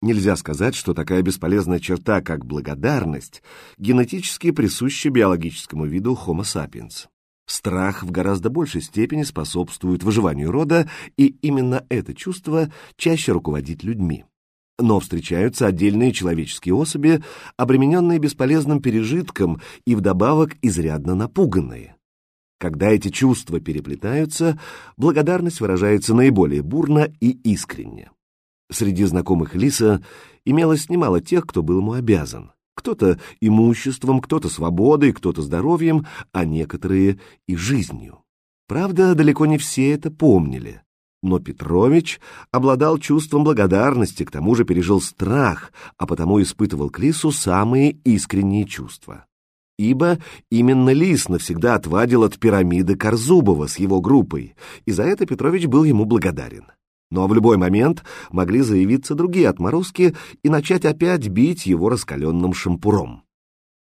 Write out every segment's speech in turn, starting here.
Нельзя сказать, что такая бесполезная черта, как благодарность, генетически присуща биологическому виду Homo sapiens. Страх в гораздо большей степени способствует выживанию рода, и именно это чувство чаще руководит людьми. Но встречаются отдельные человеческие особи, обремененные бесполезным пережитком и вдобавок изрядно напуганные. Когда эти чувства переплетаются, благодарность выражается наиболее бурно и искренне. Среди знакомых Лиса имелось немало тех, кто был ему обязан. Кто-то имуществом, кто-то свободой, кто-то здоровьем, а некоторые и жизнью. Правда, далеко не все это помнили. Но Петрович обладал чувством благодарности, к тому же пережил страх, а потому испытывал к Лису самые искренние чувства. Ибо именно Лис навсегда отвадил от пирамиды Корзубова с его группой, и за это Петрович был ему благодарен. Но в любой момент могли заявиться другие отморозки и начать опять бить его раскаленным шампуром.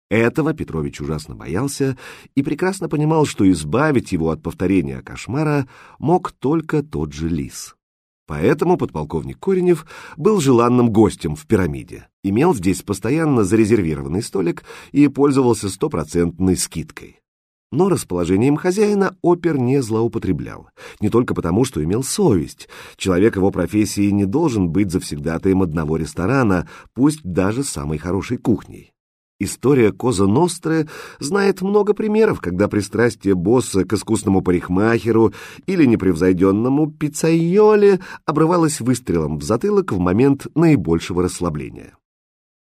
Этого Петрович ужасно боялся и прекрасно понимал, что избавить его от повторения кошмара мог только тот же лис. Поэтому подполковник Коренев был желанным гостем в пирамиде, имел здесь постоянно зарезервированный столик и пользовался стопроцентной скидкой. Но расположением хозяина опер не злоупотреблял, не только потому, что имел совесть. Человек его профессии не должен быть завсегдатаем одного ресторана, пусть даже самой хорошей кухней. История Коза Ностры знает много примеров, когда пристрастие босса к искусному парикмахеру или непревзойденному пиццайоле обрывалось выстрелом в затылок в момент наибольшего расслабления.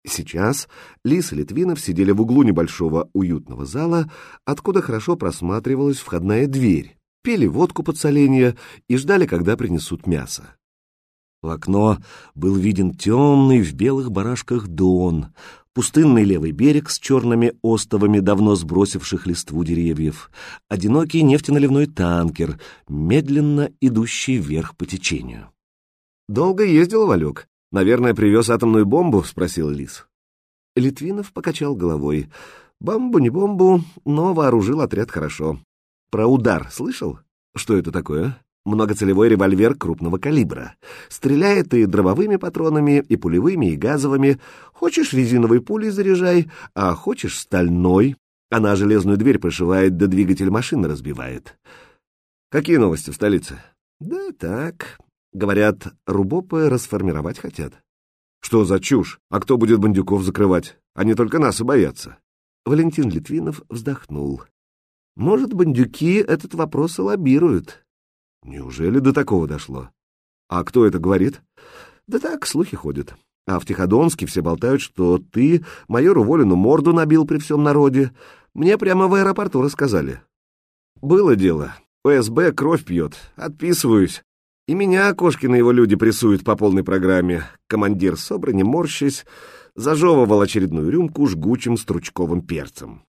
Сейчас Лис и Литвинов сидели в углу небольшого уютного зала, откуда хорошо просматривалась входная дверь, пили водку под соленье и ждали, когда принесут мясо. В окно был виден темный в белых барашках дон, пустынный левый берег с черными остовами давно сбросивших листву деревьев, одинокий нефтеналивной танкер, медленно идущий вверх по течению. «Долго ездил, Валек?» «Наверное, привез атомную бомбу?» — спросил Лис. Литвинов покачал головой. «Бомбу не бомбу, но вооружил отряд хорошо. Про удар слышал? Что это такое?» Многоцелевой револьвер крупного калибра. Стреляет и дробовыми патронами, и пулевыми, и газовыми. Хочешь резиновой пулей заряжай, а хочешь стальной. Она железную дверь прошивает, да двигатель машины разбивает. Какие новости в столице? Да так, Говорят, рубопы расформировать хотят. Что за чушь? А кто будет бандюков закрывать? Они только нас и боятся. Валентин Литвинов вздохнул. Может, бандюки этот вопрос и лоббируют. Неужели до такого дошло? А кто это говорит? Да так, слухи ходят. А в Тиходонске все болтают, что ты майору Волину морду набил при всем народе. Мне прямо в аэропорту рассказали. Было дело. ОСБ кровь пьет. Отписываюсь. И меня Кошкин и его люди прессуют по полной программе. Командир Собра, не морщись, зажевывал очередную рюмку жгучим стручковым перцем.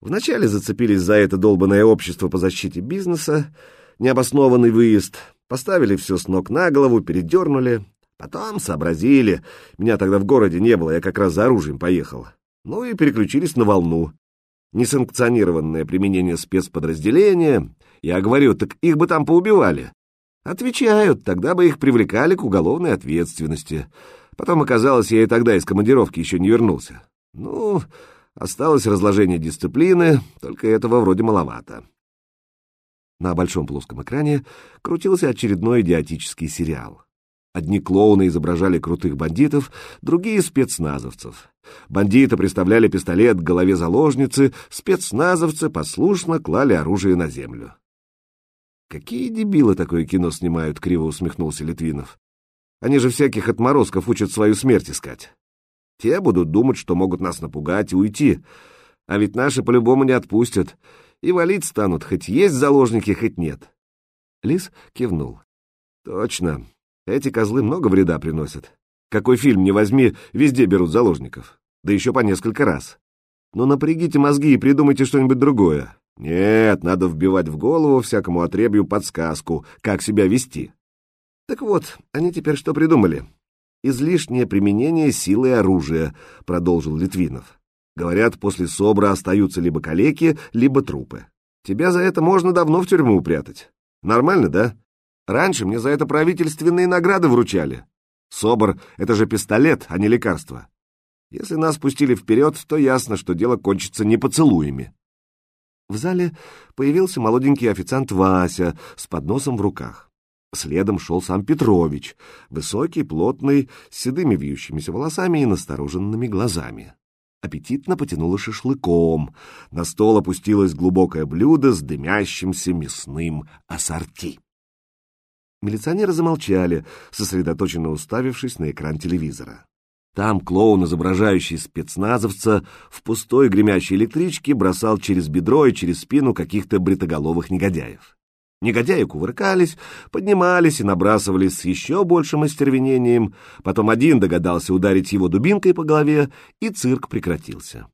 Вначале зацепились за это долбанное общество по защите бизнеса, необоснованный выезд, поставили все с ног на голову, передернули. Потом сообразили. Меня тогда в городе не было, я как раз за оружием поехал. Ну и переключились на волну. Несанкционированное применение спецподразделения. Я говорю, так их бы там поубивали. Отвечают, тогда бы их привлекали к уголовной ответственности. Потом оказалось, я и тогда из командировки еще не вернулся. Ну, осталось разложение дисциплины, только этого вроде маловато. На большом плоском экране крутился очередной идиотический сериал. Одни клоуны изображали крутых бандитов, другие — спецназовцев. Бандиты приставляли пистолет к голове заложницы, спецназовцы послушно клали оружие на землю. «Какие дебилы такое кино снимают?» — криво усмехнулся Литвинов. «Они же всяких отморозков учат свою смерть искать. Те будут думать, что могут нас напугать и уйти. А ведь наши по-любому не отпустят. И валить станут, хоть есть заложники, хоть нет». Лис кивнул. «Точно. Эти козлы много вреда приносят. Какой фильм не возьми, везде берут заложников. Да еще по несколько раз. Но напрягите мозги и придумайте что-нибудь другое. Нет, надо вбивать в голову всякому отребью подсказку, как себя вести. Так вот, они теперь что придумали? Излишнее применение силы и оружия, продолжил Литвинов. Говорят, после СОБРа остаются либо калеки, либо трупы. Тебя за это можно давно в тюрьму упрятать. Нормально, да? Раньше мне за это правительственные награды вручали. СОБР — это же пистолет, а не лекарство. Если нас пустили вперед, то ясно, что дело кончится не поцелуями. В зале появился молоденький официант Вася с подносом в руках. Следом шел сам Петрович, высокий, плотный, с седыми вьющимися волосами и настороженными глазами. Аппетитно потянуло шашлыком. На стол опустилось глубокое блюдо с дымящимся мясным ассорти. Милиционеры замолчали, сосредоточенно уставившись на экран телевизора. Там клоун, изображающий спецназовца, в пустой гремящей электричке бросал через бедро и через спину каких-то бритоголовых негодяев. Негодяи кувыркались, поднимались и набрасывались с еще большим остервенением, потом один догадался ударить его дубинкой по голове, и цирк прекратился.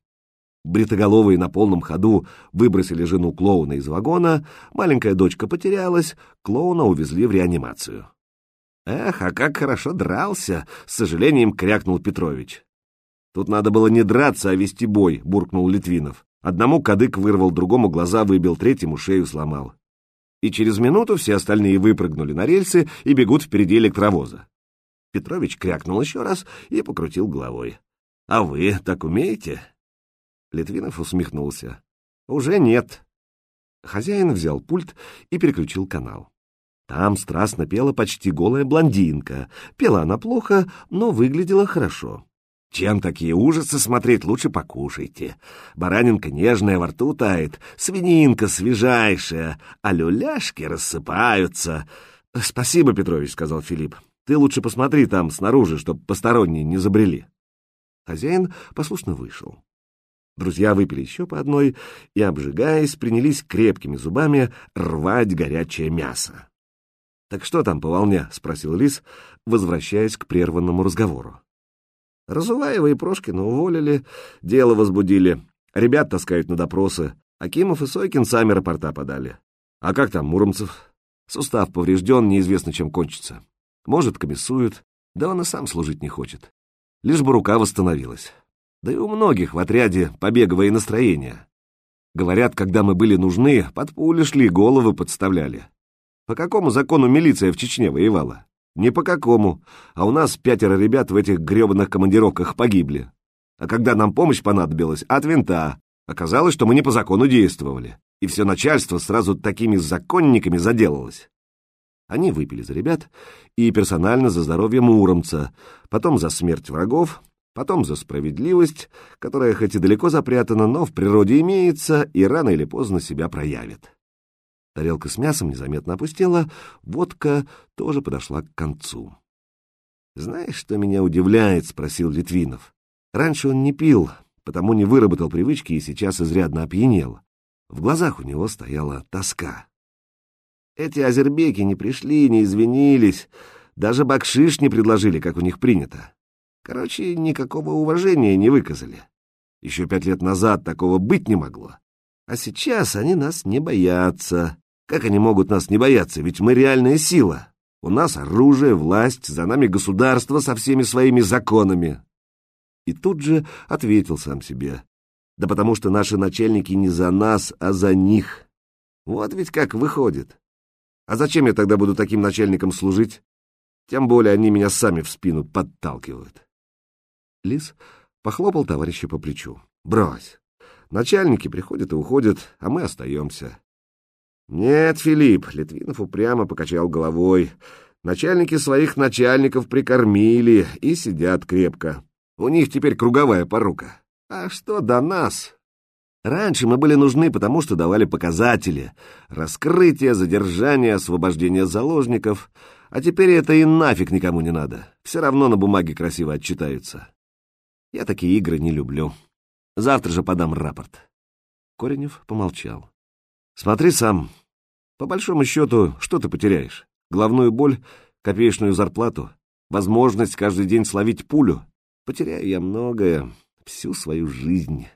Бритоголовые на полном ходу выбросили жену клоуна из вагона, маленькая дочка потерялась, клоуна увезли в реанимацию. «Эх, а как хорошо дрался!» — с сожалением крякнул Петрович. «Тут надо было не драться, а вести бой», — буркнул Литвинов. Одному кадык вырвал, другому глаза выбил, третьему шею сломал. И через минуту все остальные выпрыгнули на рельсы и бегут впереди электровоза. Петрович крякнул еще раз и покрутил головой. «А вы так умеете?» Литвинов усмехнулся. «Уже нет». Хозяин взял пульт и переключил канал. Там страстно пела почти голая блондинка. Пела она плохо, но выглядела хорошо. Чем такие ужасы смотреть, лучше покушайте. Баранинка нежная во рту тает, свининка свежайшая, а люляшки рассыпаются. — Спасибо, Петрович, — сказал Филипп. — Ты лучше посмотри там снаружи, чтоб посторонние не забрели. Хозяин послушно вышел. Друзья выпили еще по одной и, обжигаясь, принялись крепкими зубами рвать горячее мясо. «Так что там по волне?» — спросил Лис, возвращаясь к прерванному разговору. Разуваева и Прошкина уволили, дело возбудили. Ребят таскают на допросы. Акимов и Сойкин сами рапорта подали. А как там Муромцев? Сустав поврежден, неизвестно, чем кончится. Может, комиссуют, да он и сам служить не хочет. Лишь бы рука восстановилась. Да и у многих в отряде побеговое настроение. Говорят, когда мы были нужны, под пули шли, головы подставляли. По какому закону милиция в Чечне воевала? Не по какому. А у нас пятеро ребят в этих гребаных командировках погибли. А когда нам помощь понадобилась, от винта. Оказалось, что мы не по закону действовали. И все начальство сразу такими законниками заделалось. Они выпили за ребят и персонально за здоровье Муромца, потом за смерть врагов, потом за справедливость, которая хоть и далеко запрятана, но в природе имеется и рано или поздно себя проявит. Тарелка с мясом незаметно опустела, водка тоже подошла к концу. «Знаешь, что меня удивляет?» — спросил Литвинов. «Раньше он не пил, потому не выработал привычки и сейчас изрядно опьянел. В глазах у него стояла тоска. Эти азербеки не пришли, не извинились, даже бакшиш не предложили, как у них принято. Короче, никакого уважения не выказали. Еще пять лет назад такого быть не могло. А сейчас они нас не боятся. Как они могут нас не бояться, ведь мы реальная сила. У нас оружие, власть, за нами государство со всеми своими законами. И тут же ответил сам себе. Да потому что наши начальники не за нас, а за них. Вот ведь как выходит. А зачем я тогда буду таким начальником служить? Тем более они меня сами в спину подталкивают. Лис похлопал товарища по плечу. Брось. Начальники приходят и уходят, а мы остаемся. «Нет, Филипп», — Литвинов упрямо покачал головой. «Начальники своих начальников прикормили и сидят крепко. У них теперь круговая порука. А что до нас?» Раньше мы были нужны, потому что давали показатели. Раскрытие, задержание, освобождение заложников. А теперь это и нафиг никому не надо. Все равно на бумаге красиво отчитаются. Я такие игры не люблю. Завтра же подам рапорт. Коренев помолчал. Смотри сам. По большому счету, что ты потеряешь? Главную боль, копеечную зарплату, возможность каждый день словить пулю. Потеряю я многое, всю свою жизнь.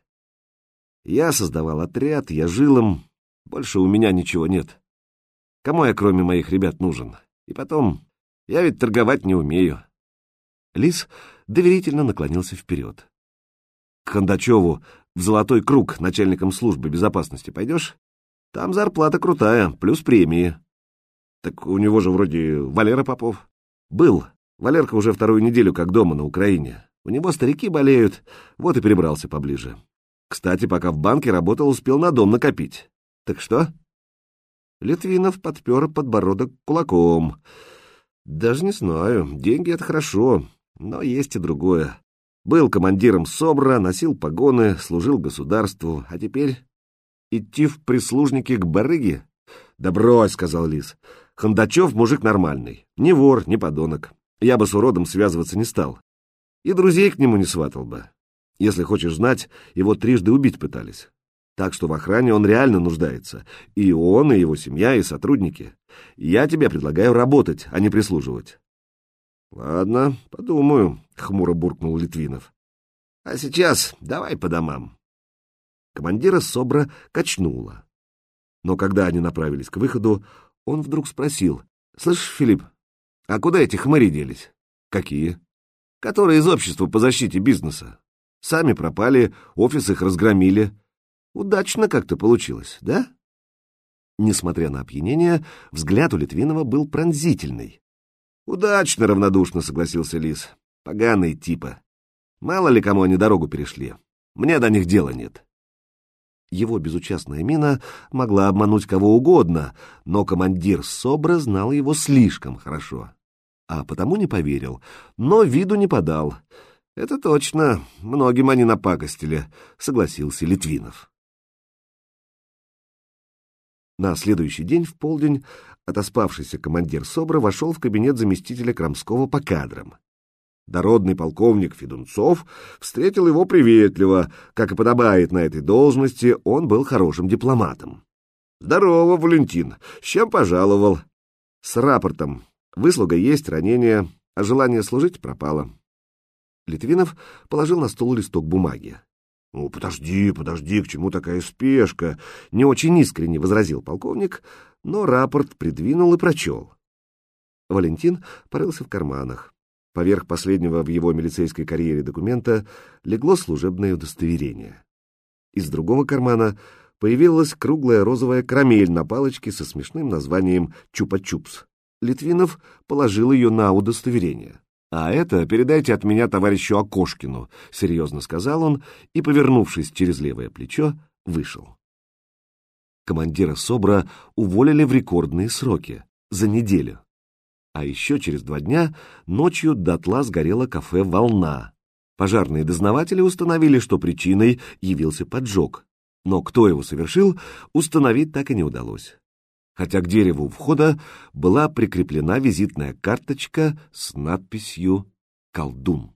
Я создавал отряд, я жил им, больше у меня ничего нет. Кому я, кроме моих ребят, нужен? И потом, я ведь торговать не умею. Лис доверительно наклонился вперед. К Хондачеву в Золотой Круг начальником службы безопасности пойдешь? Там зарплата крутая, плюс премии. Так у него же вроде Валера Попов. Был. Валерка уже вторую неделю как дома на Украине. У него старики болеют, вот и перебрался поближе. Кстати, пока в банке работал, успел на дом накопить. Так что? Литвинов подпер подбородок кулаком. Даже не знаю, деньги — это хорошо, но есть и другое. Был командиром СОБРа, носил погоны, служил государству, а теперь идти в прислужники к барыге? Да брось, — сказал Лис. Хондачев мужик нормальный, не вор, не подонок. Я бы с уродом связываться не стал. И друзей к нему не сватал бы. Если хочешь знать, его трижды убить пытались. Так что в охране он реально нуждается. И он, и его семья, и сотрудники. Я тебе предлагаю работать, а не прислуживать. — Ладно, подумаю, — хмуро буркнул Литвинов. — А сейчас давай по домам. Командира СОБРа качнуло. Но когда они направились к выходу, он вдруг спросил. — Слышь, Филипп, а куда эти хмыри делись? — Какие? — Которые из общества по защите бизнеса. Сами пропали, офис их разгромили. Удачно как-то получилось, да? Несмотря на опьянение, взгляд у Литвинова был пронзительный. «Удачно, равнодушно», — согласился Лис. «Поганые типа. Мало ли кому они дорогу перешли. Мне до них дела нет». Его безучастная мина могла обмануть кого угодно, но командир СОБРа знал его слишком хорошо. А потому не поверил, но виду не подал. «Это точно, многим они напакостили», — согласился Литвинов. На следующий день в полдень отоспавшийся командир СОБРа вошел в кабинет заместителя Крамского по кадрам. Дородный полковник Федунцов встретил его приветливо, как и подобает на этой должности, он был хорошим дипломатом. «Здорово, Валентин! С чем пожаловал?» «С рапортом. Выслуга есть, ранение, а желание служить пропало». Литвинов положил на стол листок бумаги. «Ну, подожди, подожди, к чему такая спешка?» — не очень искренне возразил полковник, но рапорт придвинул и прочел. Валентин порылся в карманах. Поверх последнего в его милицейской карьере документа легло служебное удостоверение. Из другого кармана появилась круглая розовая карамель на палочке со смешным названием «Чупа-чупс». Литвинов положил ее на удостоверение. «А это передайте от меня товарищу Окошкину», — серьезно сказал он и, повернувшись через левое плечо, вышел. Командира СОБРа уволили в рекордные сроки, за неделю. А еще через два дня ночью дотла сгорело кафе «Волна». Пожарные дознаватели установили, что причиной явился поджог. Но кто его совершил, установить так и не удалось хотя к дереву входа была прикреплена визитная карточка с надписью «Колдун».